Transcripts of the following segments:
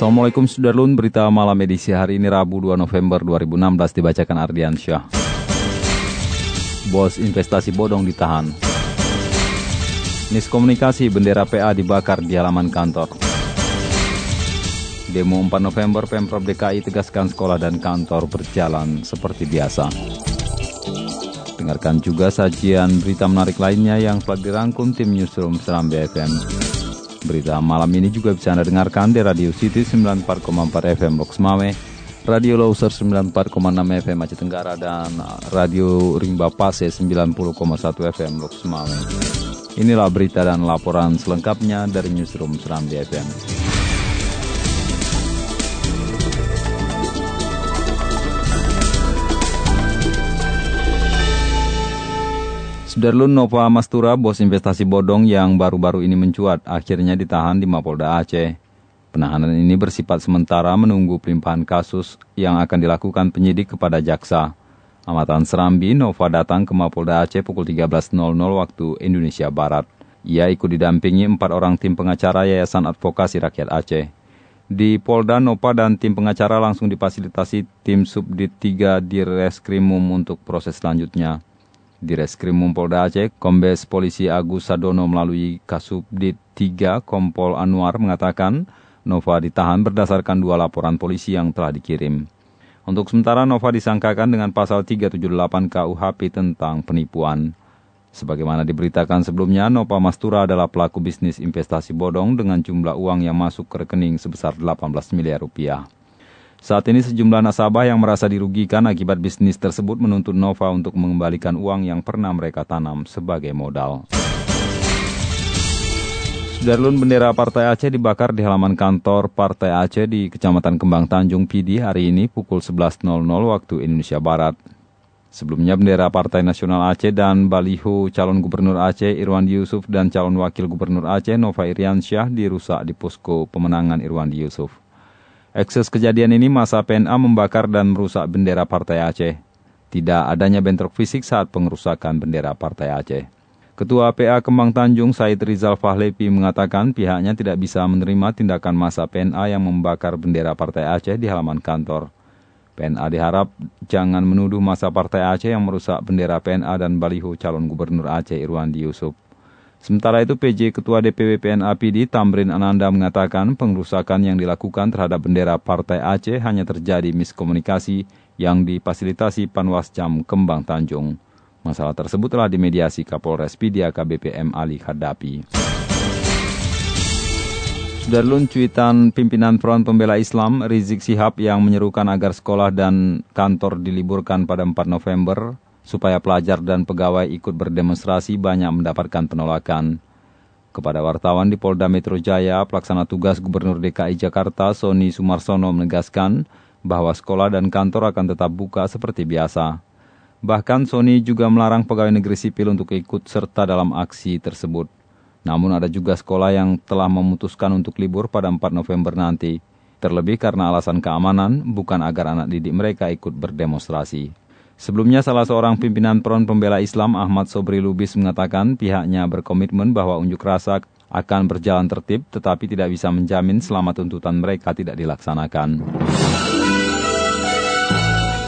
Assalamualaikum Sudarlun, berita malam edisi hari ini Rabu 2 November 2016 dibacakan Ardian Syah. Bos investasi bodong ditahan. Miskomunikasi bendera PA dibakar di halaman kantor. Demo 4 November Pemprov DKI tegaskan sekolah dan kantor berjalan seperti biasa. Dengarkan juga sajian berita menarik lainnya yang telah dirangkum tim Newsroom Seram BFM. Berita malam ini juga bisa Anda dengarkan di Radio City 94,4 FM Loks Mame, Radio Loser 94,6 FM Aceh Tenggara, dan Radio Rimba Pase 90,1 FM Loks Mame. Inilah berita dan laporan selengkapnya dari Newsroom Seram BFM. Sudarlun Nova Mastura, bos investasi bodong yang baru-baru ini mencuat, akhirnya ditahan di Mapolda Aceh. Penahanan ini bersifat sementara menunggu pelimpahan kasus yang akan dilakukan penyidik kepada jaksa. Amatan Serambi, Nova datang ke Mapolda Aceh pukul 13.00 waktu Indonesia Barat. Ia ikut didampingi empat orang tim pengacara Yayasan Advokasi Rakyat Aceh. Di Polda, Nova dan tim pengacara langsung difasilitasi tim Subdit 3 di Reskrimum untuk proses selanjutnya. Di Reskrimum Polda Aceh, Kombes Polisi Agus Sadono melalui Kasubdit 3 Kompol Anwar mengatakan Nova ditahan berdasarkan dua laporan polisi yang telah dikirim. Untuk sementara Nova disangkakan dengan pasal 378 KUHP tentang penipuan. Sebagaimana diberitakan sebelumnya, Nova Mastura adalah pelaku bisnis investasi bodong dengan jumlah uang yang masuk ke rekening sebesar 18 miliar rupiah. Saat ini sejumlah nasabah yang merasa dirugikan akibat bisnis tersebut menuntut Nova untuk mengembalikan uang yang pernah mereka tanam sebagai modal. Sudarlun bendera Partai Aceh dibakar di halaman kantor Partai Aceh di Kecamatan Kembang Tanjung Pidi hari ini pukul 11.00 waktu Indonesia Barat. Sebelumnya bendera Partai Nasional Aceh dan baliho calon gubernur Aceh Irwandi Yusuf dan calon wakil gubernur Aceh Nova Iriansyah dirusak di posko pemenangan Irwandi Yusuf. Ekses kejadian ini masa PNA membakar dan merusak bendera Partai Aceh. Tidak adanya bentrok fisik saat pengerusakan bendera Partai Aceh. Ketua PA Kembang Tanjung Said Rizal Fahlepi mengatakan pihaknya tidak bisa menerima tindakan masa PNA yang membakar bendera Partai Aceh di halaman kantor. PNA diharap jangan menuduh masa Partai Aceh yang merusak bendera PNA dan baliho calon gubernur Aceh Irwandi Yusuf. Sementara itu PJ Ketua DPW PNA PD Tamrin Ananda mengatakan pengrusakan yang dilakukan terhadap bendera Partai Aceh hanya terjadi miskomunikasi yang difasilitasi Panwascam Kembang Tanjung. Masalah tersebut telah dimediasi Kapolres PD AKBP M. Ali Khadapi. Sudarlun cuitan pimpinan Front Pembela Islam Rizik Sihab yang menyerukan agar sekolah dan kantor diliburkan pada 4 November supaya pelajar dan pegawai ikut berdemonstrasi banyak mendapatkan penolakan. Kepada wartawan di Polda Metro Jaya, pelaksana tugas Gubernur DKI Jakarta Sony Sumarsono menegaskan bahwa sekolah dan kantor akan tetap buka seperti biasa. Bahkan Sony juga melarang pegawai negeri sipil untuk ikut serta dalam aksi tersebut. Namun ada juga sekolah yang telah memutuskan untuk libur pada 4 November nanti. Terlebih karena alasan keamanan, bukan agar anak didik mereka ikut berdemonstrasi. Sebelumnya salah seorang pimpinan Front Pembela Islam Ahmad Sobri Lubis mengatakan pihaknya berkomitmen bahwa unjuk rasa akan berjalan tertib tetapi tidak bisa menjamin selama tuntutan mereka tidak dilaksanakan.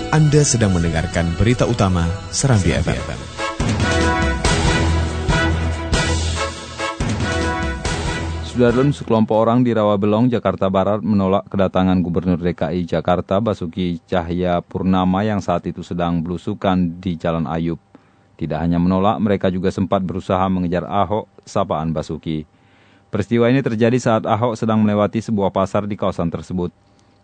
Anda sedang mendengarkan berita utama Serambi FM. Sudarlun sekelompok orang di Rawabelong, Jakarta Barat menolak kedatangan Gubernur DKI Jakarta Basuki Cahaya Purnama yang saat itu sedang belusukan di Jalan Ayub. Tidak hanya menolak, mereka juga sempat berusaha mengejar Ahok, sapaan Basuki. Peristiwa ini terjadi saat Ahok sedang melewati sebuah pasar di kawasan tersebut.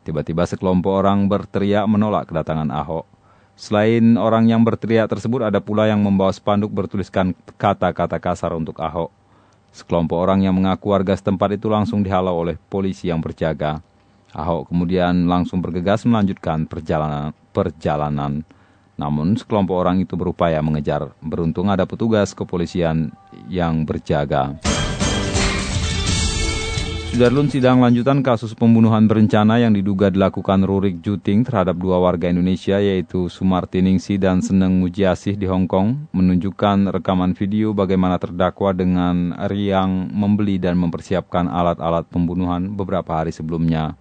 Tiba-tiba sekelompok orang berteriak menolak kedatangan Ahok. Selain orang yang berteriak tersebut, ada pula yang membawa spanduk bertuliskan kata-kata kasar untuk Ahok. Sekelompok orang yang mengaku warga setempat itu langsung dihalau oleh polisi yang berjaga. Ahok kemudian langsung bergegas melanjutkan perjalanan. perjalanan. Namun sekelompok orang itu berupaya mengejar. Beruntung ada petugas kepolisian yang berjaga. Sudarlun sidang lanjutan kasus pembunuhan berencana yang diduga dilakukan Rurik Juting terhadap dua warga Indonesia yaitu Sumarti Ningsi dan Seneng Mujiasih di Hong Kong menunjukkan rekaman video bagaimana terdakwa dengan riang membeli dan mempersiapkan alat-alat pembunuhan beberapa hari sebelumnya.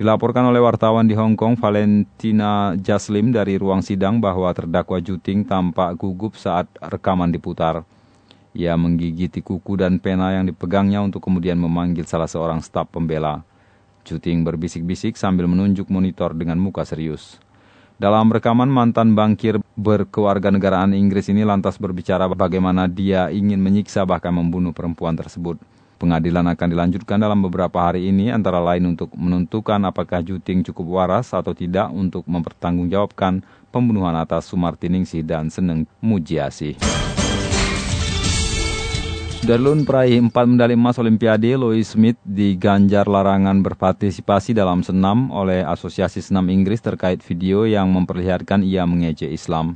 Dilaporkan oleh wartawan di Hong Kong, Valentina Jaslim dari ruang sidang bahwa terdakwa Juting tampak gugup saat rekaman diputar. Ia menggigiti kuku dan pena yang dipegangnya untuk kemudian memanggil salah seorang staf pembela. Juting berbisik-bisik sambil menunjuk monitor dengan muka serius. Dalam rekaman mantan bangkir berkewarganegaraan Inggris ini lantas berbicara bagaimana dia ingin menyiksa bahkan membunuh perempuan tersebut. Pengadilan akan dilanjutkan dalam beberapa hari ini antara lain untuk menentukan apakah Juting cukup waras atau tidak untuk mempertanggungjawabkan pembunuhan atas Sumartiningsih dan Seneng Mujiasih. Darlun peraih 4 medali emas Olimpiade, Louis Smith diganjar larangan berpartisipasi dalam senam oleh Asosiasi Senam Inggris terkait video yang memperlihatkan ia mengejek Islam.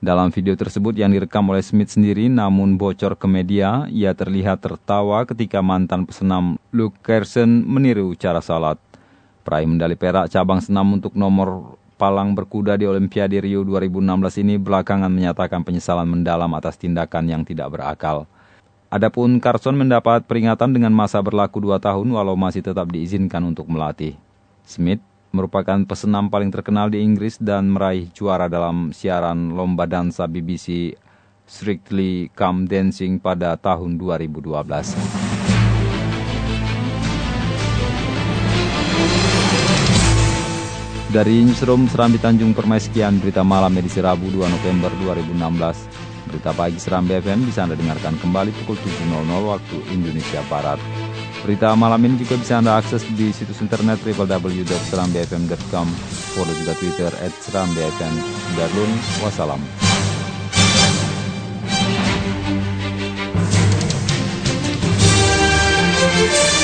Dalam video tersebut yang direkam oleh Smith sendiri namun bocor ke media, ia terlihat tertawa ketika mantan pesenam Luke Carson meniru cara salat. Peraih medali perak cabang senam untuk nomor palang berkuda di Olimpiade Rio 2016 ini belakangan menyatakan penyesalan mendalam atas tindakan yang tidak berakal. Adapun Carson mendapat peringatan dengan masa berlaku 2 tahun walau masih tetap diizinkan untuk melatih. Smith merupakan pesenam paling terkenal di Inggris dan meraih juara dalam siaran lomba dansa BBC Strictly Come Dancing pada tahun 2012. Dari Newsroom Serambi Tanjung Permaiskian berita malam edisi Rabu 2 November 2016. Berita Pagi Seram BFM bisa Anda dengarkan kembali pukul 7.00 waktu Indonesia Barat. Berita malam ini juga bisa Anda akses di situs internet www.serambfm.com Follow juga Twitter at Seram BFM. Darun, wassalam. We'll be right back.